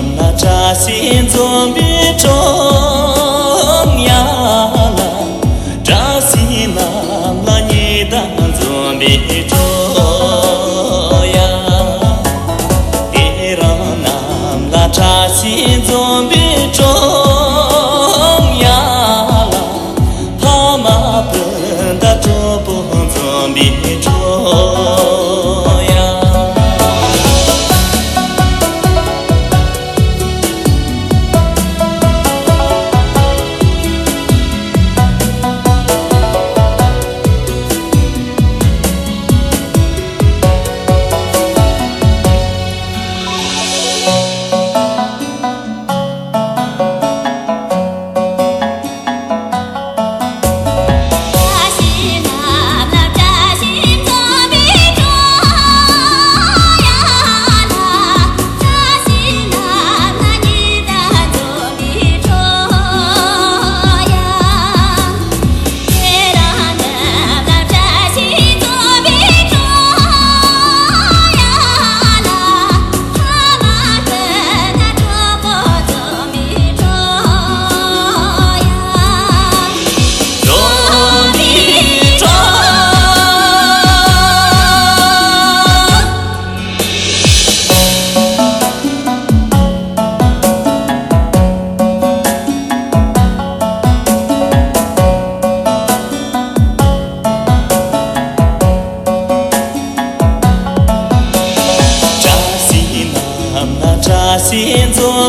ramna cha zombi chong ya la cha la la ni zombi chong 心中。